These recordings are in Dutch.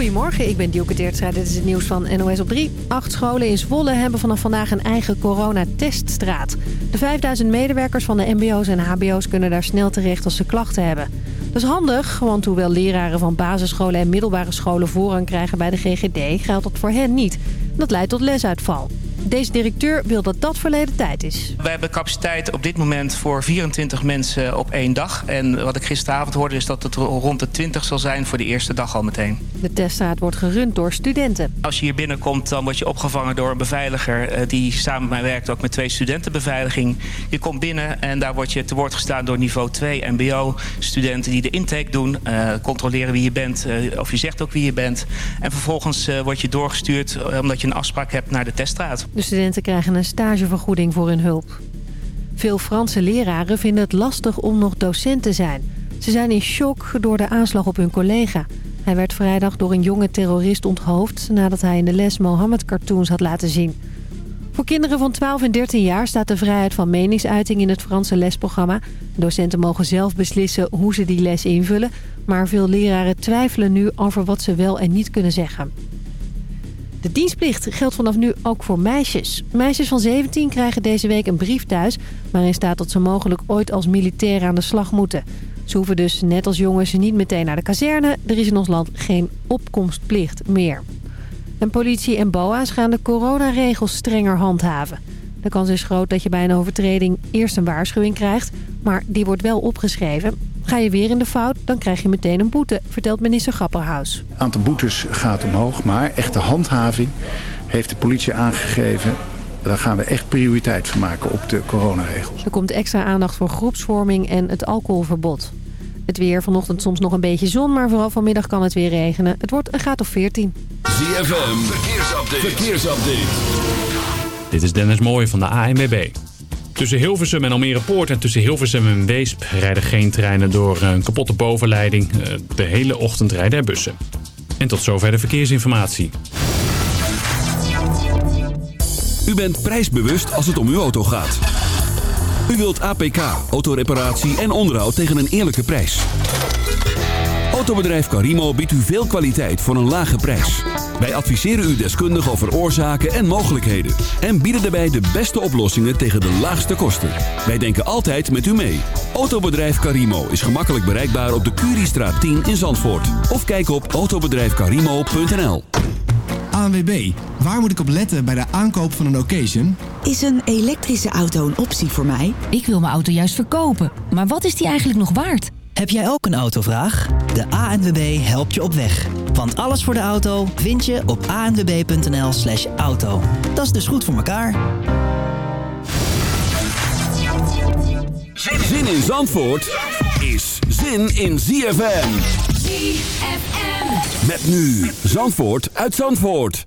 Goedemorgen, ik ben Dielke Teertstra. Dit is het nieuws van NOS op 3. Acht scholen in Zwolle hebben vanaf vandaag een eigen coronateststraat. De 5000 medewerkers van de mbo's en hbo's kunnen daar snel terecht als ze klachten hebben. Dat is handig, want hoewel leraren van basisscholen en middelbare scholen voorrang krijgen bij de GGD... geldt dat voor hen niet. Dat leidt tot lesuitval. Deze directeur wil dat dat verleden tijd is. We hebben capaciteit op dit moment voor 24 mensen op één dag. En wat ik gisteravond hoorde is dat het rond de 20 zal zijn voor de eerste dag al meteen. De teststraat wordt gerund door studenten. Als je hier binnenkomt dan word je opgevangen door een beveiliger... Eh, die samen met mij werkt ook met twee studentenbeveiliging. Je komt binnen en daar word je te woord gestaan door niveau 2 mbo-studenten... die de intake doen, uh, controleren wie je bent, uh, of je zegt ook wie je bent. En vervolgens uh, word je doorgestuurd omdat je een afspraak hebt naar de teststraat. De studenten krijgen een stagevergoeding voor hun hulp. Veel Franse leraren vinden het lastig om nog docent te zijn. Ze zijn in shock door de aanslag op hun collega. Hij werd vrijdag door een jonge terrorist onthoofd... nadat hij in de les Mohammed-cartoons had laten zien. Voor kinderen van 12 en 13 jaar staat de vrijheid van meningsuiting in het Franse lesprogramma. Docenten mogen zelf beslissen hoe ze die les invullen... maar veel leraren twijfelen nu over wat ze wel en niet kunnen zeggen. De dienstplicht geldt vanaf nu ook voor meisjes. Meisjes van 17 krijgen deze week een brief thuis... waarin staat dat ze mogelijk ooit als militair aan de slag moeten. Ze hoeven dus net als jongens niet meteen naar de kazerne. Er is in ons land geen opkomstplicht meer. En politie en BOA's gaan de coronaregels strenger handhaven. De kans is groot dat je bij een overtreding eerst een waarschuwing krijgt... maar die wordt wel opgeschreven. Ga je weer in de fout, dan krijg je meteen een boete, vertelt minister Grapperhaus. Het aantal boetes gaat omhoog, maar echte handhaving heeft de politie aangegeven... Daar gaan we echt prioriteit van maken op de coronaregels. Er komt extra aandacht voor groepsvorming en het alcoholverbod. Het weer vanochtend soms nog een beetje zon, maar vooral vanmiddag kan het weer regenen. Het wordt een graad of 14. ZFM, verkeersupdate. verkeersupdate. Dit is Dennis Mooij van de ANWB. Tussen Hilversum en Almere Poort en tussen Hilversum en Weesp rijden geen treinen door een kapotte bovenleiding. Eh, de hele ochtend rijden er bussen. En tot zover de verkeersinformatie. U bent prijsbewust als het om uw auto gaat. U wilt APK, autoreparatie en onderhoud tegen een eerlijke prijs. Autobedrijf Carimo biedt u veel kwaliteit voor een lage prijs. Wij adviseren u deskundig over oorzaken en mogelijkheden. En bieden daarbij de beste oplossingen tegen de laagste kosten. Wij denken altijd met u mee. Autobedrijf Carimo is gemakkelijk bereikbaar op de Curiestraat 10 in Zandvoort. Of kijk op autobedrijfcarimo.nl ANWB, waar moet ik op letten bij de aankoop van een occasion? Is een elektrische auto een optie voor mij? Ik wil mijn auto juist verkopen, maar wat is die eigenlijk nog waard? Heb jij ook een autovraag? De ANWB helpt je op weg. Want alles voor de auto vind je op anwb.nl slash auto. Dat is dus goed voor elkaar. Zin in Zandvoort is zin in ZFM. ZFM. Met nu Zandvoort uit Zandvoort.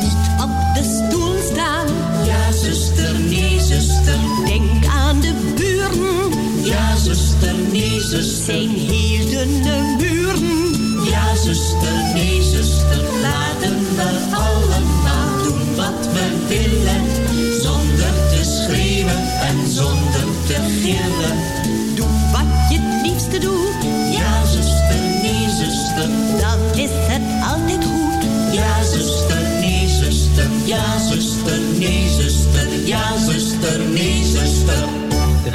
Zuster. Denk aan de buren. Ja, zuster, nee, zuster. Zijn heel dunne muren. Ja, zuster, nee, zuster. Laten we allemaal doen wat we willen. Zonder te schreeuwen en zonder te gillen.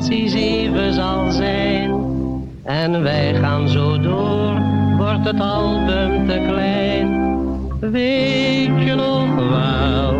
Als hij zeven zal zijn. En wij gaan zo door, wordt het album te klein. Weet je nog wel,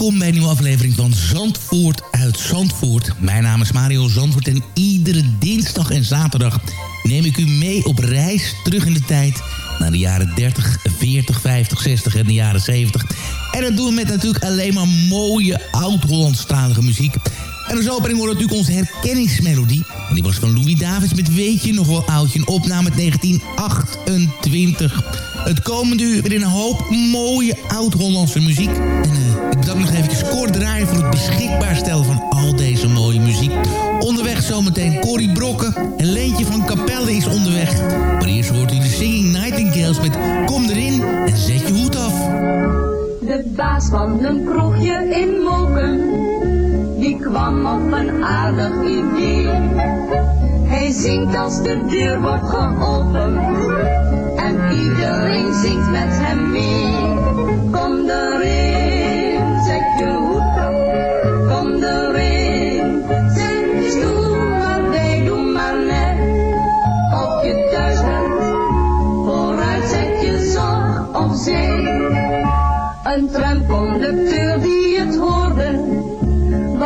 Welkom bij een nieuwe aflevering van Zandvoort uit Zandvoort. Mijn naam is Mario Zandvoort en iedere dinsdag en zaterdag neem ik u mee op reis terug in de tijd naar de jaren 30, 40, 50, 60 en de jaren 70. En dat doen we met natuurlijk alleen maar mooie oud-Hollandstalige muziek. En als opening wordt natuurlijk onze herkenningsmelodie. Die was van Louis Davids met Weet je nog wel oudje, een opname uit 1928. Het komende uur weer een hoop mooie oud-Hollandse muziek. En uh, ik bedank nog eventjes kort draaien voor het beschikbaar stellen van al deze mooie muziek. Onderweg zometeen Corrie Brokken. En Leentje van Capelle is onderweg. Maar eerst hoort u de Singing Nightingales met Kom erin en zet je hoed af. De baas van een kroegje in Moken, die kwam op een aardig idee. Hij zingt als de deur wordt geopend en iedereen zingt met hem mee. Kom erin, zet je hoed op, kom erin, zet je stoel maar bij, doe maar net of je thuis bent. Vooruit zet je zorg opzij. Een tramconducteur die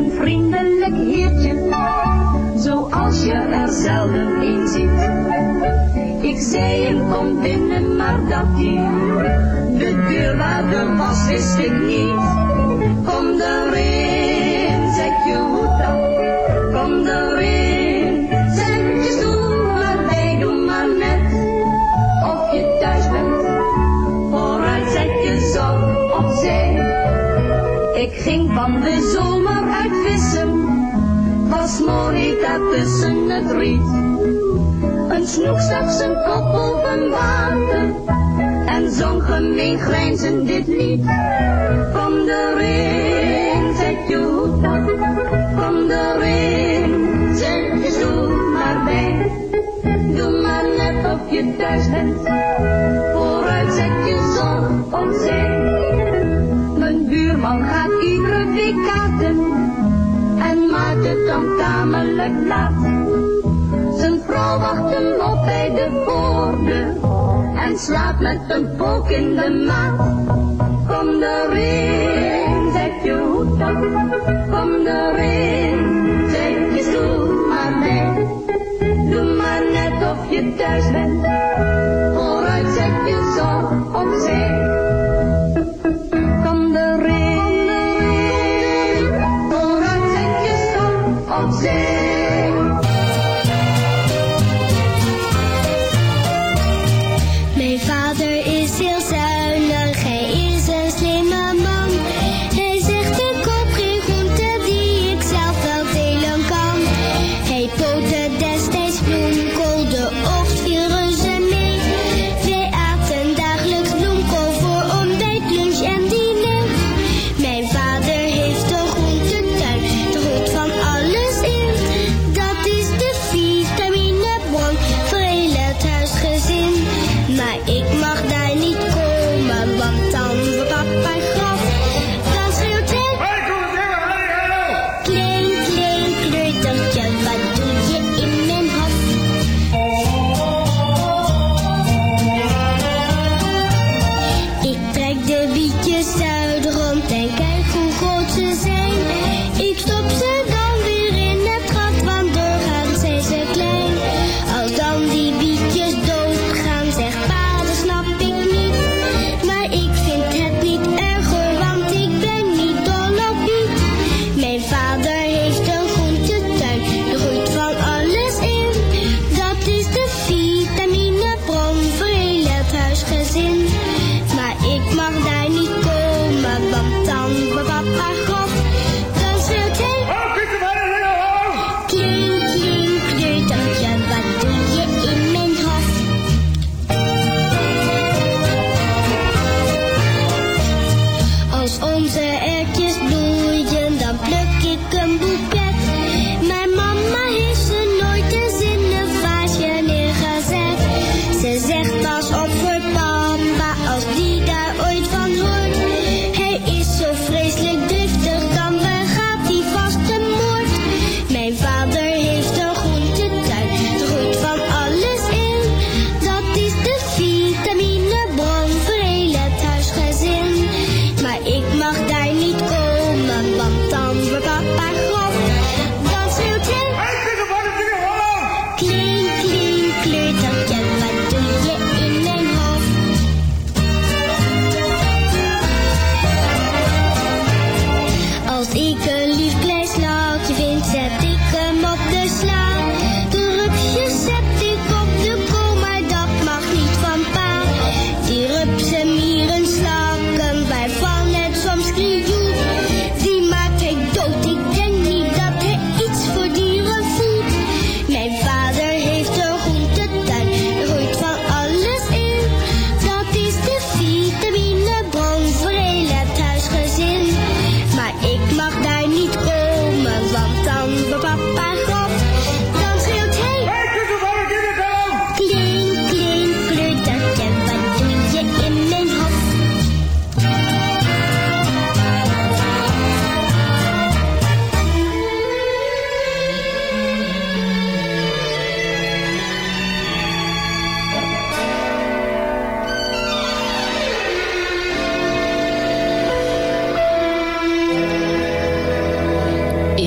een vriendelijk heertje, zoals je er zelden een ziet. Ik zei hem kom binnen, maar dat die de deur waar de was wist ik niet. Kom erin, zet je hoed op, kom erin, je zo, maar wij doen maar net. Of je thuis bent, vooruit zet je zo opzij. Ik ging van de zon als Monika tussen het riet. Een snoek zag zijn kop een water en zong gemeen ze dit lied. Kom erin, zet je hoed op, kom erin, zet je zoen maar bij. Doe maar net of je thuis bent, vooruit zet je zon zee. Mijn buurman gaat iedere week kaarten het dan tamelijk laat. Zijn vrouw wacht hem op bij de voordeur en slaapt met een pook in de maat. Kom erin, zet je hoed op. kom erin, zet je stoel maar mee. Doe maar net of je thuis bent.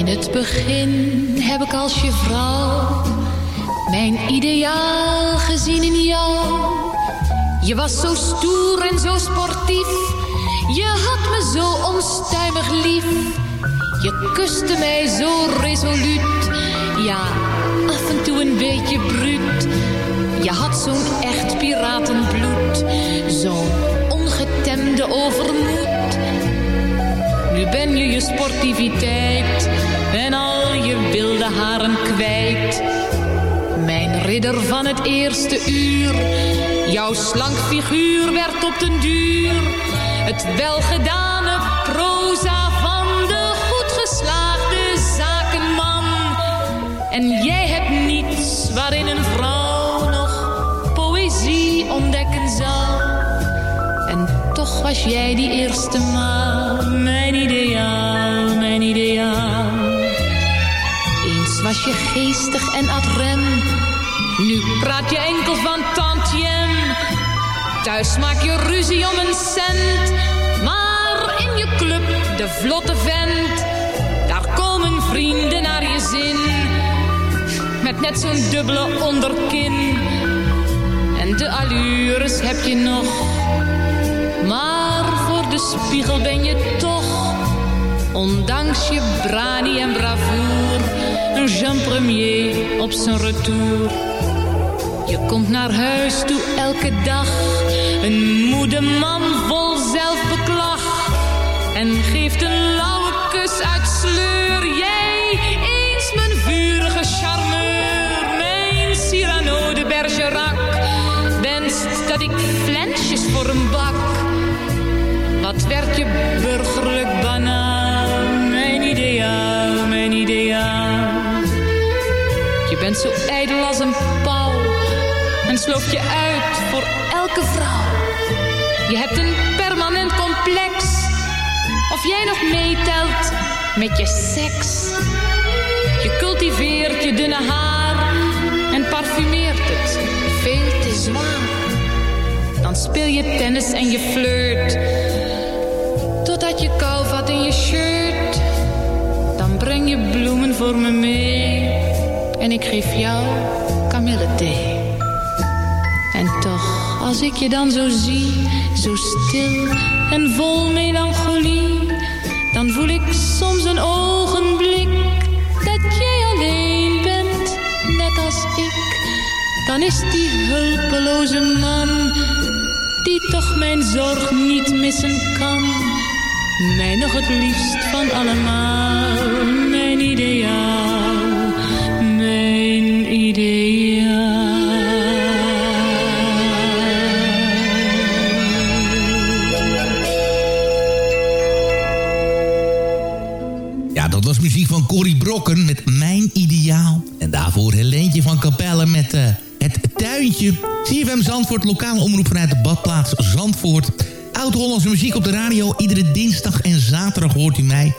In het begin heb ik als je vrouw mijn ideaal gezien in jou. Je was zo stoer en zo sportief. Je had me zo onstuimig lief. Je kuste mij zo resoluut. Ja, af en toe een beetje bruut. Je had zo'n echt piratenbloed. Zo'n ongetemde overmoed. Ben je je sportiviteit en al je wilde haren kwijt. Mijn ridder van het eerste uur, jouw slank figuur werd op den duur. Het welgedane proza van de goed geslaagde zakenman. En jij hebt niets waarin een vrouw nog poëzie ontdekken zal. En toch was jij die eerste maal mijn ideaal, mijn ideaal. Eens was je geestig en ad rem. Nu praat je enkel van tantiem. Thuis maak je ruzie om een cent. Maar in je club, de vlotte vent. Daar komen vrienden naar je zin. Met net zo'n dubbele onderkin. En de allures heb je nog. Maar voor de spiegel ben je. Ondanks je brani en bravoer. Een Jean Premier op zijn retour. Je komt naar huis toe elke dag. Een moede man vol zelfbeklag. En geeft een lauwe kus uit sleur. Jij eens mijn vurige charmeur. Mijn Cyrano de Bergerac. Wenst dat ik flensjes voor een bak. Wat werd je burgerlijk banaal. Mijn ideaal. Je bent zo ijdel als een pauw en sloopt je uit voor elke vrouw. Je hebt een permanent complex, of jij nog meetelt met je seks. Je cultiveert je dunne haar en parfumeert het veel te zwaar. Dan speel je tennis en je flirt, totdat je kou vat in je shirt. Je bloemen voor me mee en ik geef jou kamillethee. En toch, als ik je dan zo zie, zo stil en vol melancholie, dan voel ik soms een ogenblik dat jij alleen bent, net als ik. Dan is die hulpeloze man, die toch mijn zorg niet missen kan, mij nog het liefst van allemaal, ideaal, mijn Ja, dat was muziek van Corrie Brokken met Mijn Ideaal. En daarvoor Helentje van Capelle met eh, Het Tuintje. CFM Zandvoort, lokale omroep vanuit de badplaats Zandvoort. Oud-Hollandse muziek op de radio. Iedere dinsdag en zaterdag hoort u mij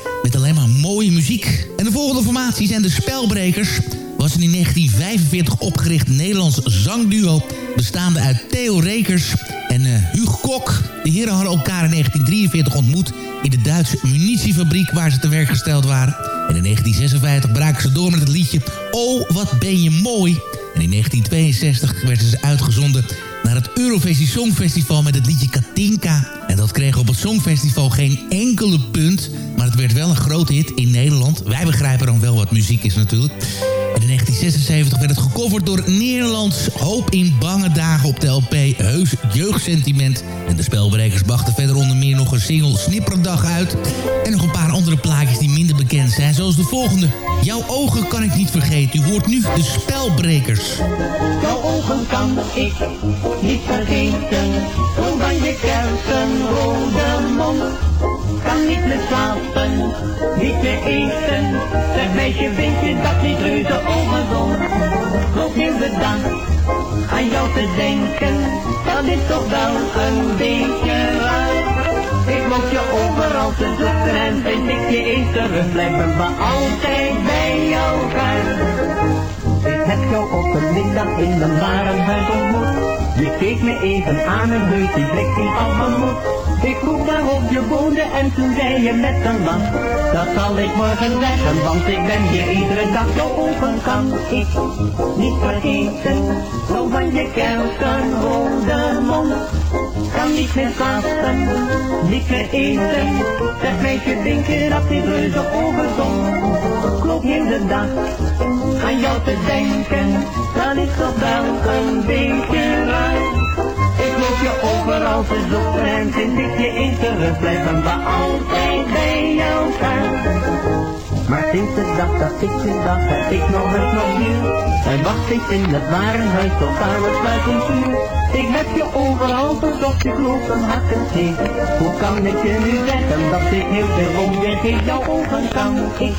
de Spelbrekers. Was een in 1945 opgericht Nederlands zangduo... bestaande uit Theo Rekers en Hugo Kok. De heren hadden elkaar in 1943 ontmoet... in de Duitse munitiefabriek waar ze te werk gesteld waren. En in 1956 braken ze door met het liedje Oh, wat ben je mooi... En in 1962 werden ze uitgezonden het Eurovisie Songfestival met het liedje Katinka. En dat kreeg op het Songfestival geen enkele punt. Maar het werd wel een grote hit in Nederland. Wij begrijpen dan wel wat muziek is natuurlijk. En in 1976 werd het gecoverd door Nederlands Hoop in bange dagen op de LP Heus Jeugdsentiment. En de spelbrekers brachten verder onder meer nog een single Snipperdag uit. En nog een paar andere plaatjes die minder bekend zijn, zoals de volgende. Jouw ogen kan ik niet vergeten. U hoort nu de spelbrekers. Jouw ogen kan ik niet vergeten. Van je kuiten rode mond. Niet meer slapen, niet meer eten. Zeg meisje, weet je dat die reuze overdom? Nog heel de dag aan jou te denken. Dat is toch wel een beetje raar. Ik moet je overal te zoeken en vind ik je eens terug. Blijven we altijd bij elkaar. Ik heb jou op een middag in een warenhuis ontmoet. Je keek me even aan en heus die blik die al vermoed. Ik vroeg waarop je woonde en toen zei je met een lach. Dat zal ik morgen zeggen, want ik ben hier iedere dag. Jouw ogen kan ik niet vergeten. Zo van je kerken rode mond. Kan niet meer slapen, niet meer eten. Zeg meisje, denk je dat die reuze ogen zon? Klopt in de dag aan jou te denken, dan is toch wel een beetje raar. Ik loop je overal te zoeken en vind ik je in terug, blijven we altijd bij elkaar. Maar sinds de dag dat ik je zag, heb ik nog eens nog duur. En wacht ik in het warenhuis tot aan het sluitenvuur. Ik heb je overal verzocht, ik loop een hakken tegen. Hoe kan ik je nu zeggen dat ik heel veel om je geef? Jouw ogen kan ik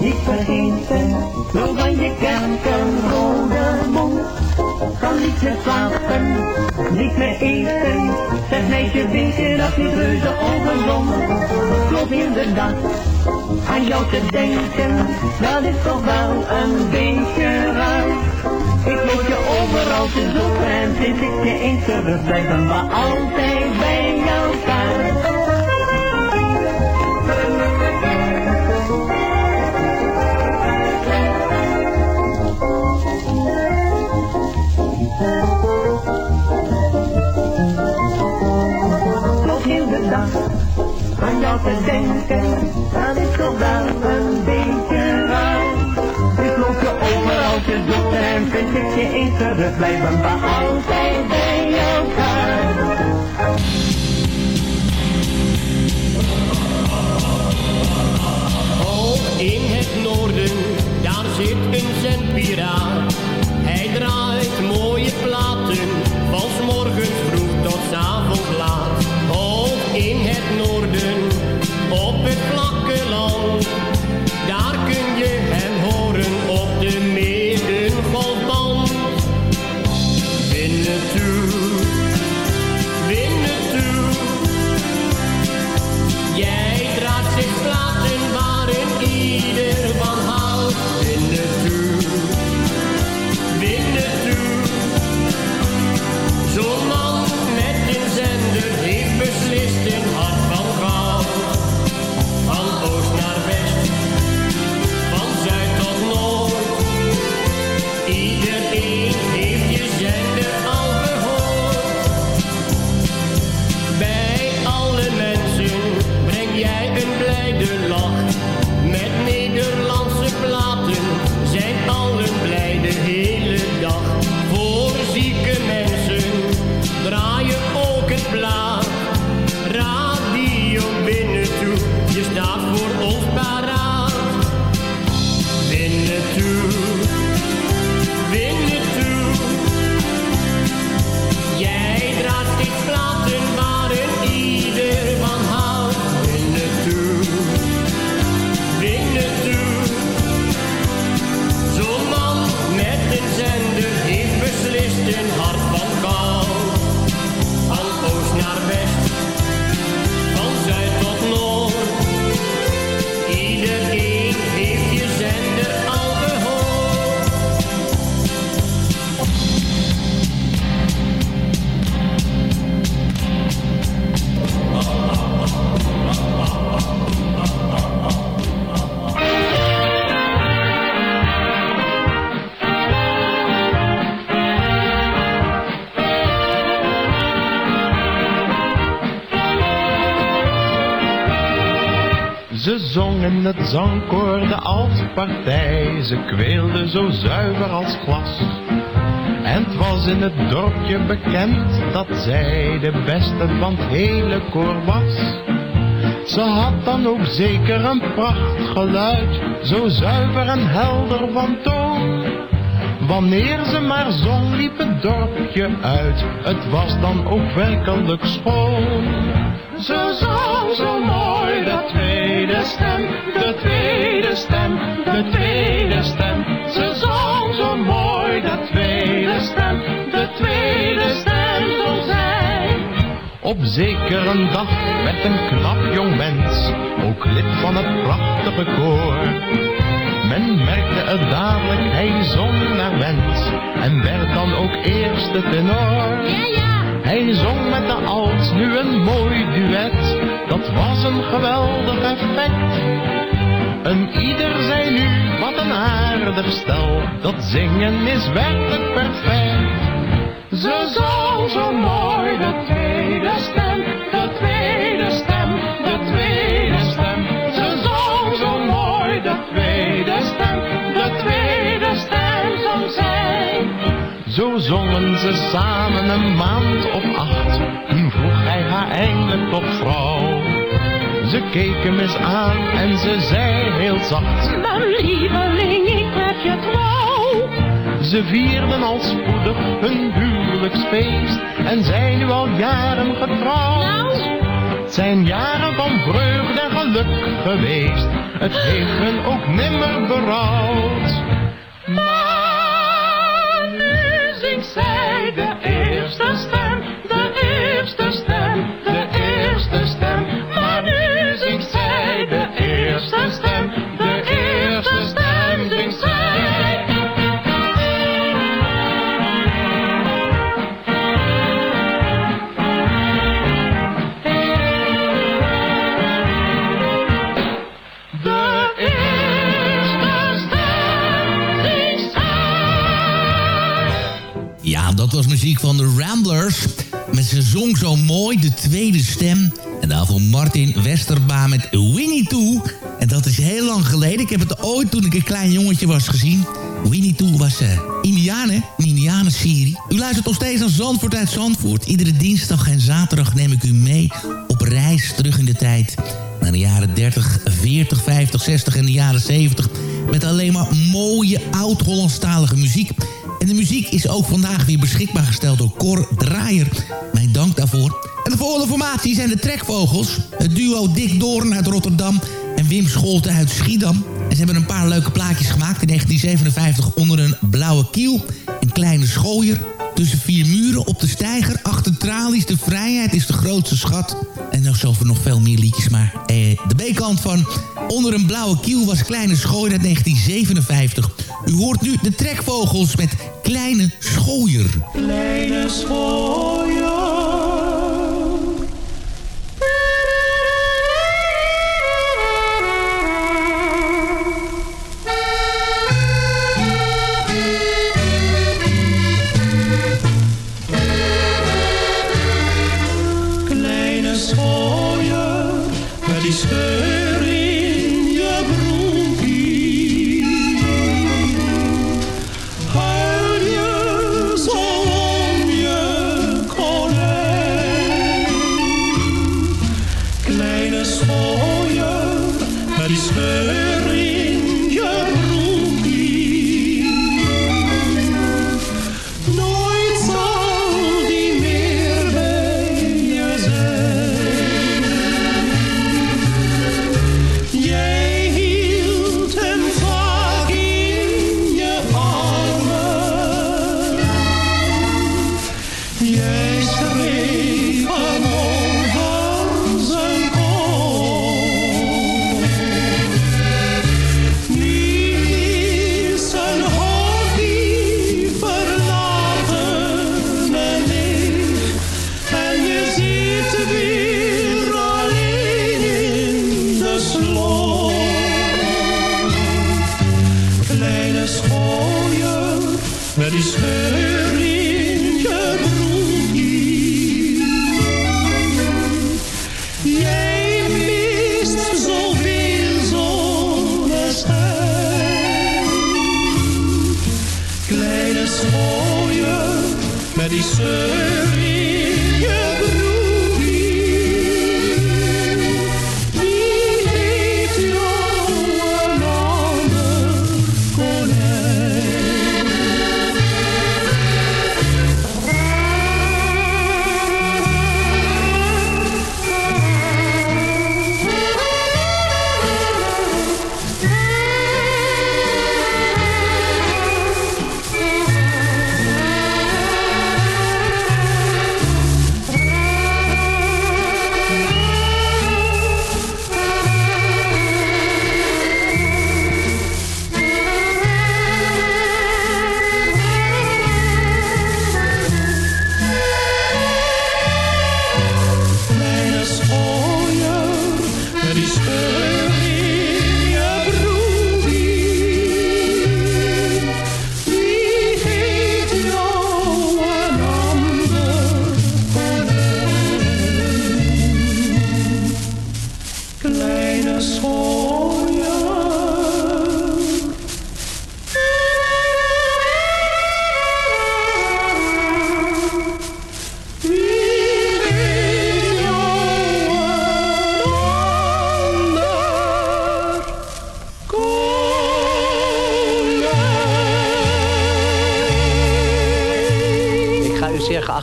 niet vergeten. Zo van je kerken rode mond. Kan niet meer slapen, niet meer eten. Zeg meisje, weet je dat die reuze ogen zon? Klopt in de dag aan jou te denken, dat is toch wel een beetje raar. Ik moet je overal te zoeken en vind ik je eens terug, blijven we altijd bij elkaar. Nog heel de dag aan jou te denken, dat is toch wel een beetje raar. Ik loop je overal te zoeken en vind ik je eens terug, blijven we altijd bij elkaar. In het noorden, daar zit een zendpiraat. Draait mooie platen, van morgens vroeg tot 's avonds laat. Hoog in het noorden, op het vlakke land. Daar zangkoor, de altpartij. Ze kweelden zo zuiver als glas. En het was in het dorpje bekend dat zij de beste van het hele koor was. Ze had dan ook zeker een prachtgeluid, zo zuiver en helder van toon. Wanneer ze maar zong, liep het dorpje uit, het was dan ook werkelijk schoon. Ze zong zo mooi, de tweede stem, de tweede stem, de tweede stem. Ze zong zo mooi, de tweede stem, de tweede stem zong zij. Op zeker een dag werd een knap jong mens, ook lid van het prachtige koor. Men merkte het dadelijk, hij zong naar wens, en werd dan ook eerste tenor. Ja, ja. Hij zong met de oud nu een mooi duet, dat was een geweldig effect. En ieder zei nu, wat een aardig stel, dat zingen is werkelijk perfect. Ze zong zo mooi de Zo zongen ze samen een maand of acht, toen vroeg hij haar eindelijk tot vrouw. Ze keek hem eens aan en ze zei heel zacht, Maar lieveling, ik heb je trouw. ze vierden al spoedig hun huwelijksfeest en zijn nu al jaren getrouwd. Het zijn jaren van vreugde en geluk geweest, het heeft hun ook nimmer berouwd. Was muziek van de Ramblers. Met zijn zong zo mooi, de tweede stem. En daarvoor Martin Westerbaan met Winnie Toe. En dat is heel lang geleden. Ik heb het ooit toen ik een klein jongetje was gezien. Winnie Toe was eh Indiaan, hè? Een. U luistert nog steeds aan Zandvoort uit Zandvoort. Iedere dinsdag en zaterdag neem ik u mee op reis terug in de tijd. Naar de jaren 30, 40, 50, 60 en de jaren 70. Met alleen maar mooie oud-Hollandstalige muziek. En de muziek is ook vandaag weer beschikbaar gesteld door Cor Draaier. Mijn dank daarvoor. En de volgende formatie zijn de Trekvogels. Het duo Dick Doorn uit Rotterdam en Wim Scholten uit Schiedam. En ze hebben een paar leuke plaatjes gemaakt in 1957 onder een blauwe kiel. Een kleine schooier. Tussen vier muren op de steiger. Achter tralies. De vrijheid is de grootste schat. En nog zoveel nog veel meer liedjes. Maar eh, de B-kant van Onder een blauwe kiel was Kleine Schooier uit 1957. U hoort nu de trekvogels met Kleine Schooier. Kleine schooier.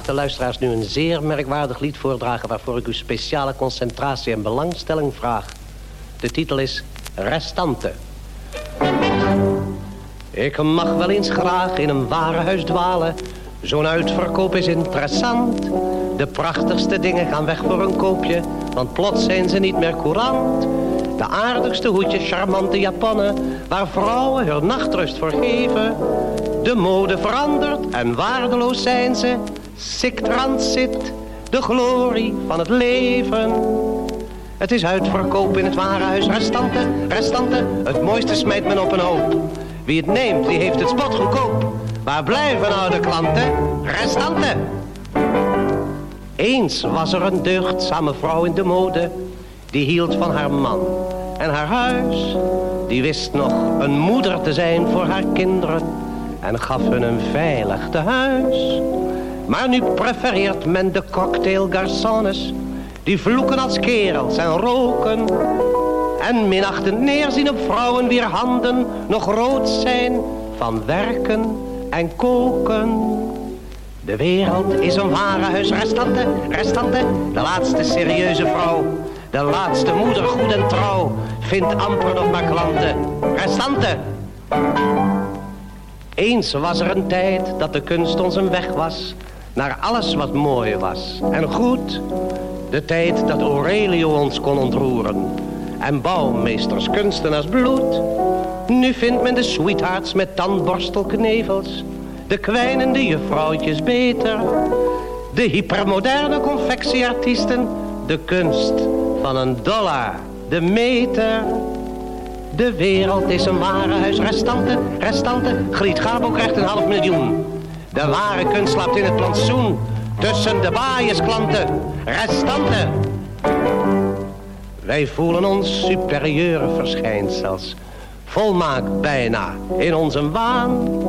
Geachte luisteraars, nu een zeer merkwaardig lied voordragen... waarvoor ik uw speciale concentratie en belangstelling vraag. De titel is Restante. Ik mag wel eens graag in een warenhuis dwalen. Zo'n uitverkoop is interessant. De prachtigste dingen gaan weg voor een koopje, want plots zijn ze niet meer courant. De aardigste hoedjes, charmante japannen, waar vrouwen hun nachtrust voor geven. De mode verandert en waardeloos zijn ze. Sick transit, de glorie van het leven. Het is uitverkoop in het warenhuis. Restanten, restanten, het mooiste smijt men op een hoop. Wie het neemt, die heeft het spot goedkoop. Waar blijven nou de klanten? Restanten. Eens was er een deugdzame vrouw in de mode. Die hield van haar man en haar huis. Die wist nog een moeder te zijn voor haar kinderen. En gaf hun een veilig tehuis. Maar nu prefereert men de cocktailgarçons. Die vloeken als kerels en roken. En minachtend neerzien op vrouwen wier handen nog rood zijn van werken en koken. De wereld is een warenhuis, restante, restante, de laatste serieuze vrouw. De laatste moeder goed en trouw, vindt amper nog maar klanten. Restante. Eens was er een tijd dat de kunst ons een weg was, naar alles wat mooi was en goed. De tijd dat Aurelio ons kon ontroeren en bouwmeesters kunstenaars bloed. Nu vindt men de sweethearts met tandborstelknevels, de kwijnende juffrouwtjes beter. De hypermoderne confectieartiesten, de kunst van een dollar, de meter. De wereld is een warenhuis, restanten, restanten. Griet Gabo krijgt een half miljoen. De ware kunst slaapt in het plantsoen, tussen de baaiersklanten, restanten. Wij voelen ons superieure verschijnsels. Volmaakt bijna in onze waan.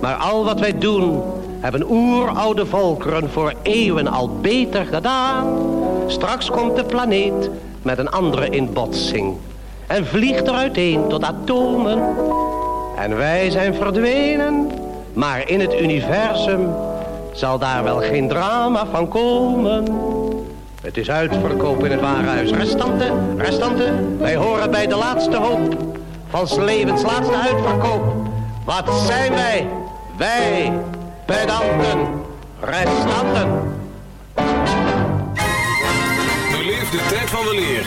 Maar al wat wij doen, hebben oeroude volkeren voor eeuwen al beter gedaan. Straks komt de planeet met een andere in botsing. En vliegt er uiteen tot atomen. En wij zijn verdwenen. Maar in het universum zal daar wel geen drama van komen. Het is uitverkoop in het warenhuis. Restanten, restanten, wij horen bij de laatste hoop. Van 's levens laatste uitverkoop. Wat zijn wij? Wij, pedanten, restanten. Beleef de tijd van weleer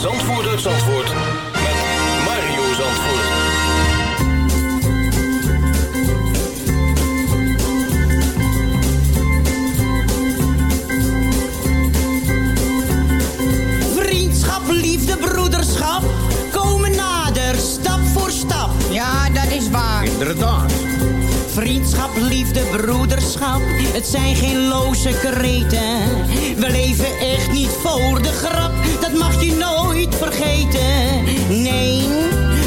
Zandvoort uit Zandvoort met Mario Zandvoort. Vriendschap, liefde, broederschap komen nader, stap voor stap. Ja, dat is waar. Inderdaad. Vriendschap, liefde, broederschap, het zijn geen loze kreten. We leven echt niet voor de grap, dat mag je nooit vergeten. Nee,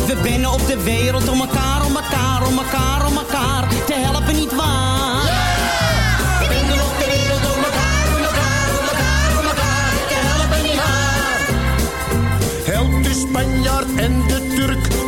we binnen op de wereld om elkaar, om elkaar, om elkaar, om elkaar te helpen, niet waar? We op de wereld om elkaar, om elkaar, om elkaar, elkaar te helpen, niet waar? Helpt de Spanjaard en de Turk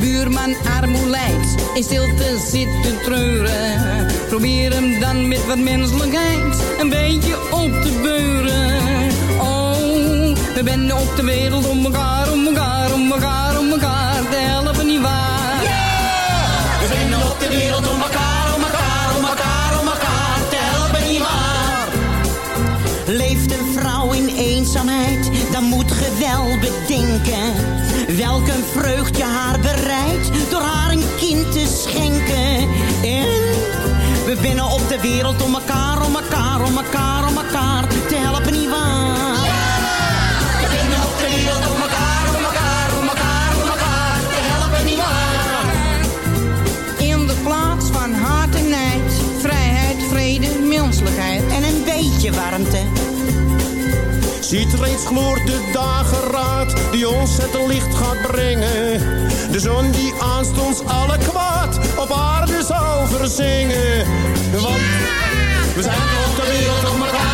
Buurman armoe in stilte zit te treuren. Probeer hem dan met wat menselijkheid een beetje op te beuren. Oh, we zijn op de wereld om elkaar, om elkaar, om elkaar, om elkaar te helpen, nietwaar? Yeah! We zijn op de wereld om elkaar, wel bedenken. Welk een vreugd je haar bereidt, door haar een kind te schenken. En we binnen op de wereld om elkaar, om elkaar, om elkaar, om elkaar te helpen, nietwaar? We zijn op de wereld om elkaar, om elkaar, om elkaar, om elkaar te helpen, nietwaar? In de plaats van haat en nijd, vrijheid, vrede, menselijkheid. En een beetje warmte. Ziet reeds gloort de dageraad die ons het licht gaat brengen. De zon die aanstonds alle kwaad op aarde zal verzingen. Want we zijn op de wereld om elkaar,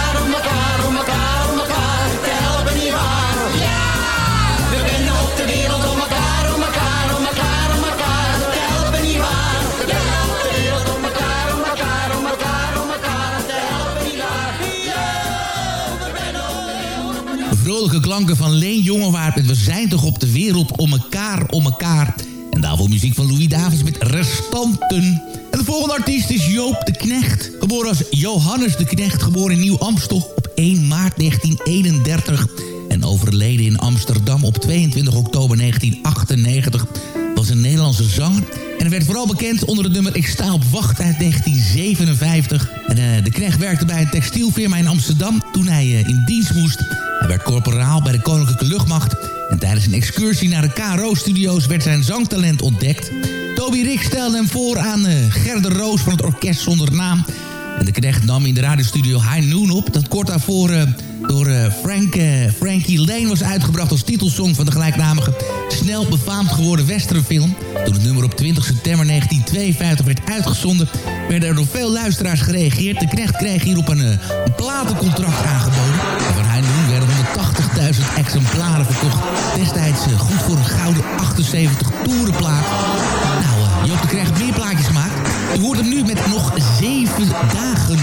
Vrolijke klanken van Leen Jongewaard met We zijn toch op de wereld om elkaar, om elkaar. En daarvoor muziek van Louis Davids met Restanten. En de volgende artiest is Joop de Knecht. Geboren als Johannes de Knecht, geboren in Nieuw-Amstel op 1 maart 1931. En overleden in Amsterdam op 22 oktober 1998. Was een Nederlandse zanger. En hij werd vooral bekend onder het nummer Ik sta op wacht uit 1957. En eh, de Knecht werkte bij een textielfirma in Amsterdam toen hij eh, in dienst moest. Hij werd corporaal bij de Koninklijke Luchtmacht. En tijdens een excursie naar de KRO-studio's werd zijn zangtalent ontdekt. Toby Rick stelde hem voor aan uh, Gerda Roos van het Orkest Zonder Naam. En de knecht nam in de radiostudio High Noon op. Dat kort daarvoor door uh, Frank, Frankie Lane was uitgebracht als titelsong van de gelijknamige snel befaamd geworden westernfilm. Toen het nummer op 20 september 1952 werd uitgezonden, werden er door veel luisteraars gereageerd. De knecht kreeg hierop een, een platencontract aangeboden. En van High Noon werden 180.000 exemplaren verkocht. Destijds goed voor een gouden 78 toerenplaat. Nou, Joop de Knecht meer plaatjes gemaakt. U hoort hem nu met nog zeven dagen.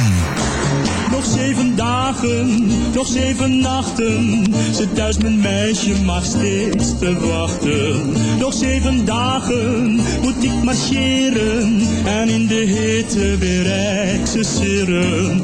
Nog zeven dagen, nog zeven nachten. Zit thuis mijn meisje maar steeds te wachten. Nog zeven dagen moet ik marcheren. En in de hitte weer exerceren.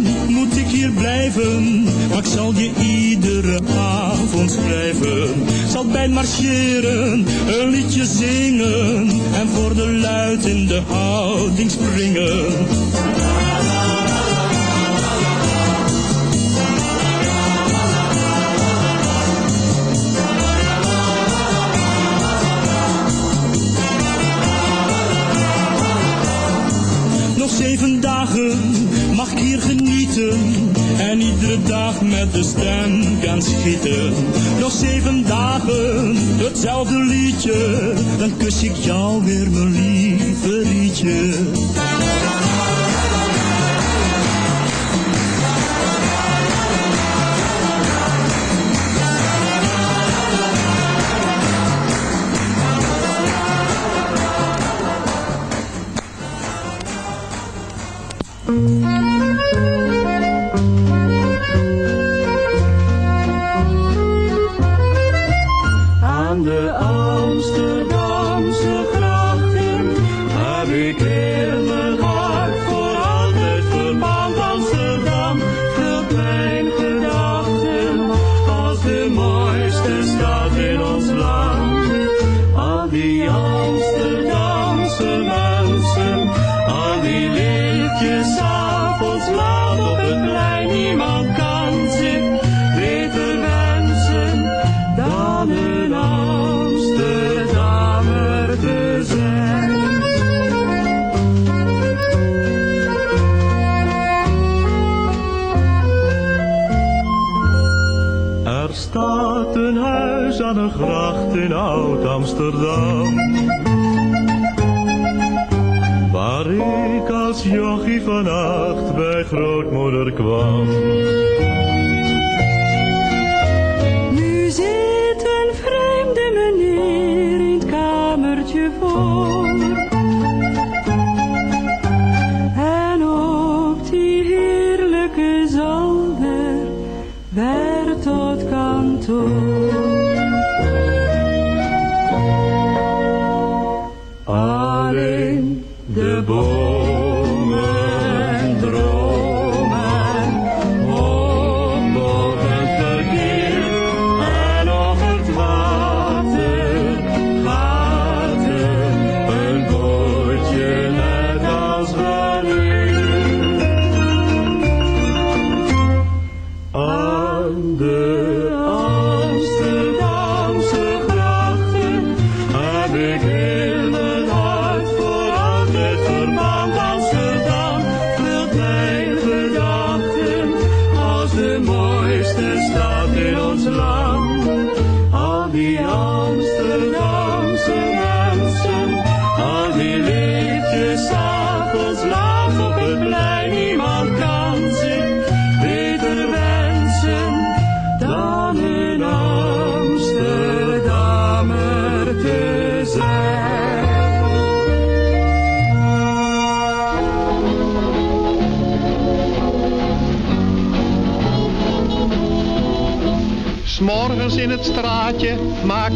hier blijven, maar ik zal je iedere avond schrijven. Zal bij marcheren een liedje zingen en voor de luid in de houding springen. Nog zeven dagen mag ik hier genieten en iedere dag met de stem gaan schieten. Nog zeven dagen, hetzelfde liedje, dan kus ik jou weer mijn lieve liedje. Waar ik als jochie vannacht bij grootmoeder kwam. Nu zit een vreemde meneer in het kamertje voor. En op die heerlijke zolder werd tot kantoor.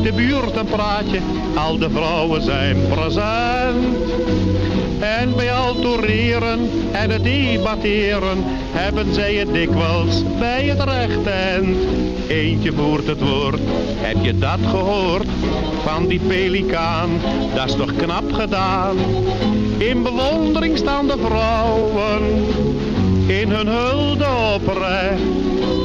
De buurt een praatje, al de vrouwen zijn present. En bij al toereren en het debatteren hebben zij het dikwijls bij het recht eind. Eentje voert het woord, heb je dat gehoord? Van die pelikaan, dat is toch knap gedaan. In bewondering staan de vrouwen, in hun hulde oprecht.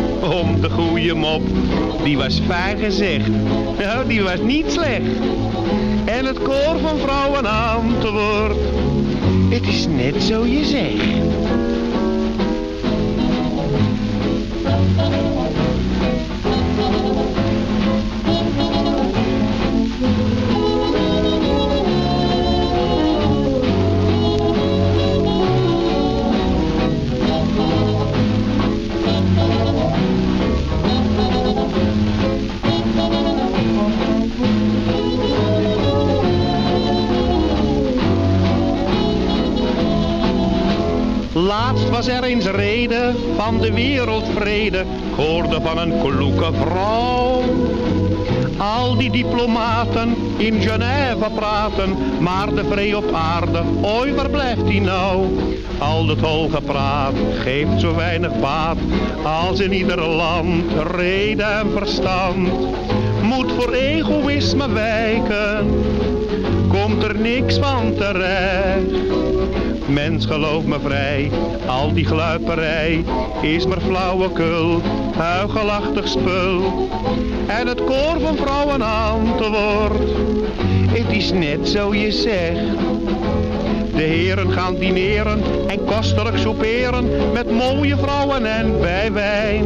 om de goede mop. Die was fijn gezegd, nou die was niet slecht. En het koor van vrouwen antwoordt. Het is net zo je zegt. Was er eens reden van de wereldvrede. Ik hoorde van een kloeke vrouw. Al die diplomaten in Genève praten, maar de vrede op aarde, ooit waar blijft die nou? Al dat hoge praat geeft zo weinig baat, als in ieder land reden en verstand. Moet voor egoïsme wijken, komt er niks van terecht. Mens geloof me vrij, al die gluiperij is maar flauwekul, huigelachtig spul. En het koor van vrouwen antwoordt, het is net zo je zegt. De heren gaan dineren en kostelijk souperen met mooie vrouwen en bij wijn.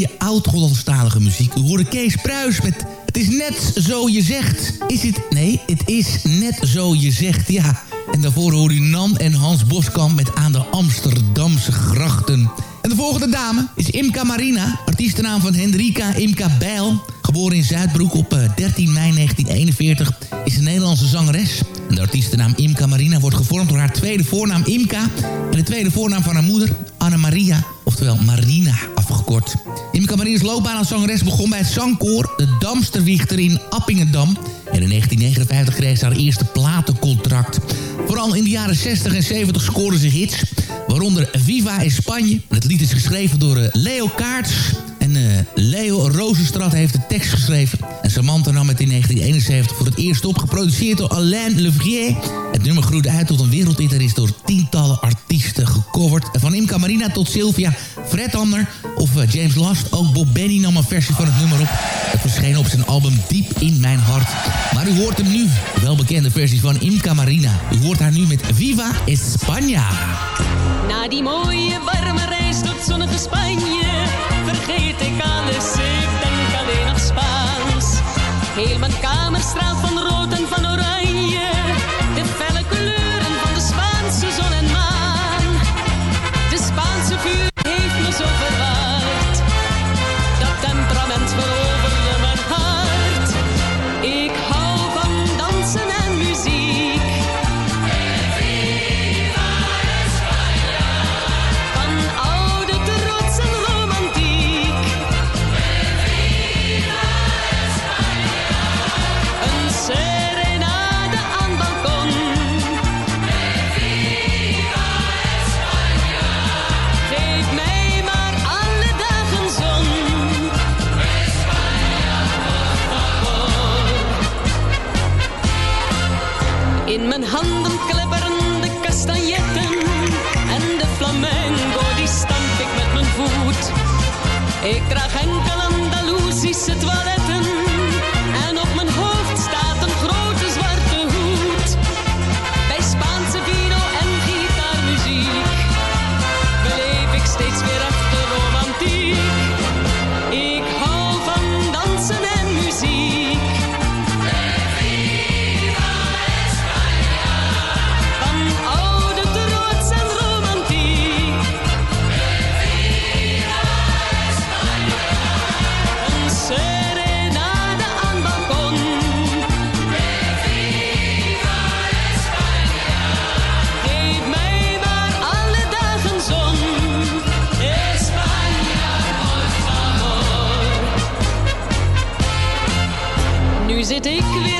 Mooie oud-Hollandstalige muziek. U hoorde Kees Pruis met Het is net zo je zegt. Is het? Nee, het is net zo je zegt, ja. En daarvoor hoorde u Nan en Hans Boskamp met Aan de Amsterdamse grachten. En de volgende dame is Imka Marina. Artiestennaam van Hendrika Imka Bijl. Geboren in Zuidbroek op 13 eh, mei 1941. Is een Nederlandse zangeres. En de artiestennaam Imka Marina wordt gevormd door haar tweede voornaam Imka... en de tweede voornaam van haar moeder, Anne Maria, oftewel Marina afgekort. Imka Marina's loopbaan als zangeres begon bij het zangkoor... de Damsterwichter in Appingedam... En in 1959 kreeg ze haar eerste platencontract. Vooral in de jaren 60 en 70 scoorde ze hits. Waaronder Viva in Spanje. Het lied is geschreven door eh, Leo Kaarts. En uh, Leo Rozenstraat heeft de tekst geschreven. En Samantha nam het in 1971 voor het eerst op. Geproduceerd door Alain Levrier. Het nummer groeide uit tot een wereldhit en is door tientallen artiesten gecoverd. Van Imca Marina tot Sylvia Fredhander of uh, James Last. Ook Bob Benny nam een versie van het nummer op. Het verscheen op zijn album Diep in mijn hart. Maar u hoort hem nu. De welbekende versie van Imca Marina. U hoort haar nu met Viva España. Na die mooie warme reis tot zonnige Spanje vergeet ik alles, ik denk alleen nog Spaans. Heel mijn kamer straalt van rood en van oranje, zit ik weer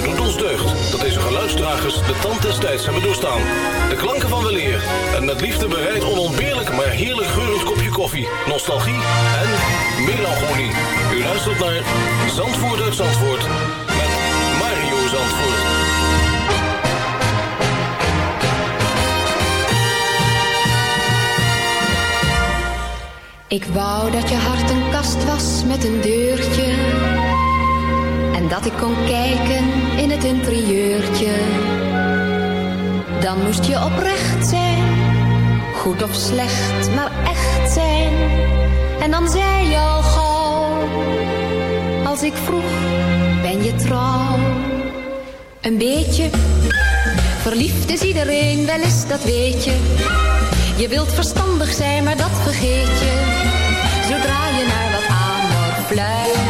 Het doet ons deugd dat deze geluidsdragers de tand des tijds hebben doorstaan. De klanken van weleer en met liefde bereid onontbeerlijk maar heerlijk geurend kopje koffie, nostalgie en melancholie. U luistert naar Zandvoort uit Zandvoort met Mario Zandvoort. Ik wou dat je hart een kast was met een deurtje. En dat ik kon kijken in het interieurtje. Dan moest je oprecht zijn, goed of slecht, maar echt zijn. En dan zei je al gauw, als ik vroeg, ben je trouw? Een beetje, verliefd is iedereen wel eens, dat weet je. Je wilt verstandig zijn, maar dat vergeet je. Zodra je naar wat amor fluistert,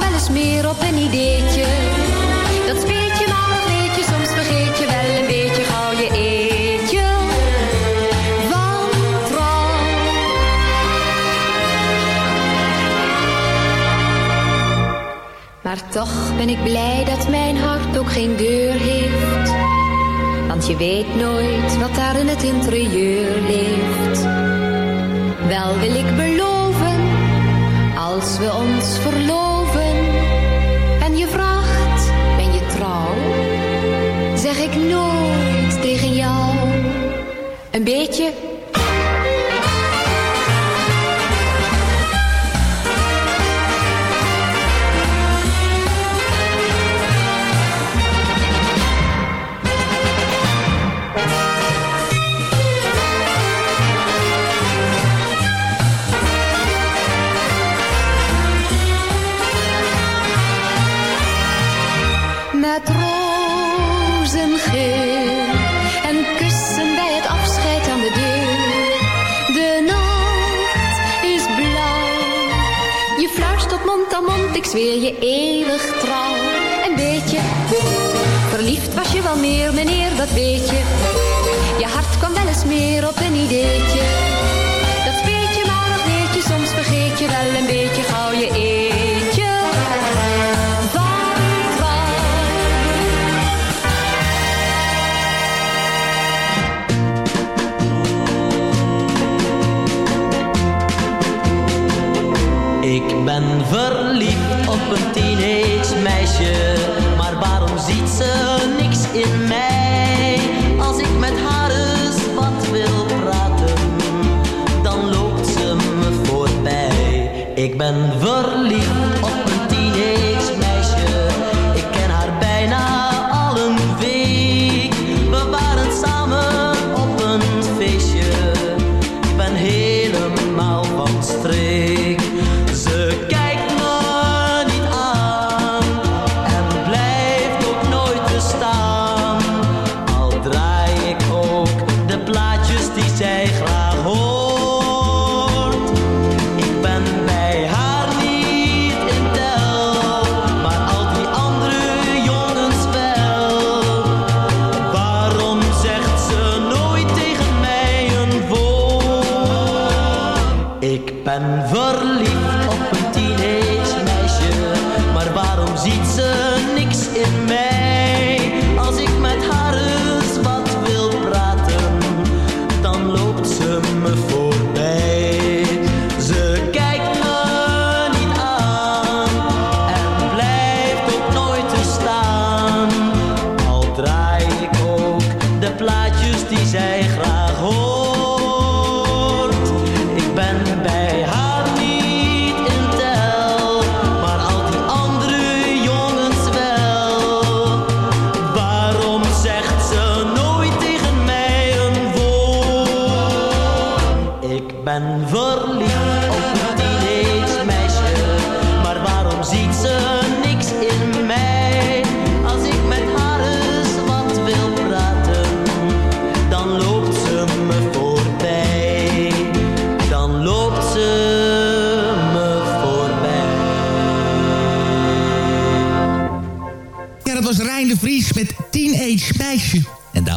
meer op een ideetje. Dat speet je maar, dat weet je, soms vergeet je wel een beetje gauw je eetje. Van trouw. Maar toch ben ik blij dat mijn hart ook geen deur heeft. Want je weet nooit wat daar in het interieur leeft. Wel wil ik beloven, als we ons verloven. Ik nooit tegen jou. Een beetje zweer je eeuwig trouw. En weet je, verliefd was je wel meer, meneer, dat weet je. Je hart kwam wel eens meer op een ideetje. Dat weet je, maar dat weet je, soms vergeet je wel een beetje gauw je eetje. Van. Ik ben verliefd een teenage meisje, maar waarom ziet ze niks in mij? Als ik met haar eens wat wil praten, dan loopt ze me voorbij. Ik ben verliefd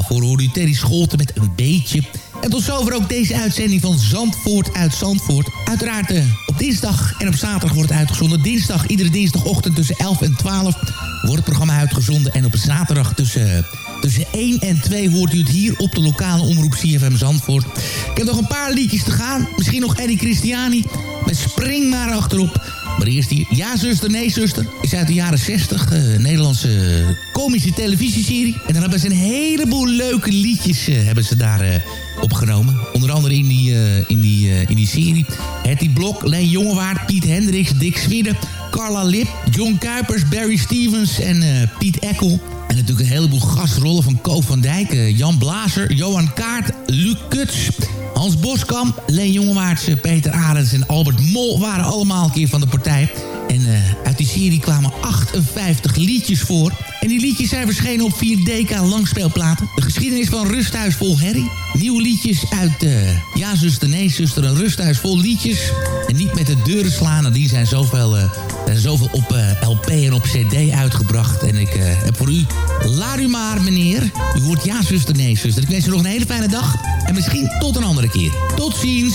hoorde u Terry Scholten met een beetje. En tot zover ook deze uitzending van Zandvoort uit Zandvoort. Uiteraard eh, op dinsdag en op zaterdag wordt het uitgezonden. Dinsdag, iedere dinsdagochtend tussen 11 en 12 wordt het programma uitgezonden. En op zaterdag tussen, tussen 1 en 2 hoort u het hier op de lokale omroep CFM Zandvoort. Ik heb nog een paar liedjes te gaan. Misschien nog Eddie Christiani met Spring maar achterop. Maar eerst hier, Ja zuster, nee zuster, is uit de jaren 60. eh, Nederlandse komische televisieserie. En dan hebben ze een heleboel leuke liedjes eh, hebben ze daar eh, opgenomen. Onder andere in die, in die, in die serie. Hetty Blok, Leen Jongewaard, Piet Hendricks, Dick Swidde, Carla Lip, John Kuipers, Barry Stevens en Piet Eckel. En natuurlijk een heleboel gastrollen van Ko van Dijk, Jan Blazer, Johan Kaart, Luc Kuts... Hans Boskamp, Leen Jongewaarts, Peter Arends en Albert Mol waren allemaal een keer van de partij. En eh, uit die serie kwamen 58 liedjes voor. En die liedjes zijn verschenen op 4 DK langspeelplaten. De geschiedenis van Rusthuis vol herrie. Nieuwe liedjes uit eh, Ja zuster, nee zuster, een rusthuis vol liedjes. En niet met de deuren slaan, die zijn zoveel, zijn zoveel op LP en op CD uitgebracht. En ik heb voor u Laat u maar, meneer. U hoort Ja zuster, nee zuster. Ik wens u nog een hele fijne dag. En misschien tot een andere keer. Tot ziens.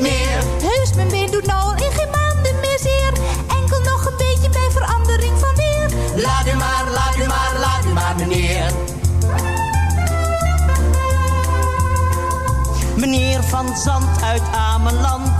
meer. Heus, mijn been doet nou al in geen maanden meer zeer. Enkel nog een beetje bij verandering van weer. Laat u maar, laat u maar, laat u maar meneer. Meneer Van Zand uit Ameland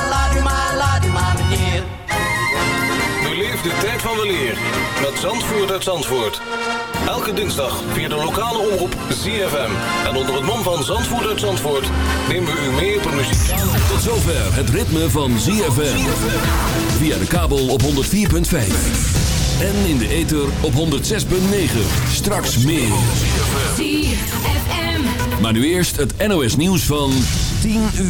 van de leer met Zandvoort uit Zandvoort. Elke dinsdag via de lokale omroep ZFM. En onder het mom van Zandvoort uit Zandvoort nemen we u mee op een muziek. Tot zover het ritme van ZFM. Via de kabel op 104.5. En in de ether op 106.9. Straks meer. ZFM. Maar nu eerst het NOS nieuws van 10 uur.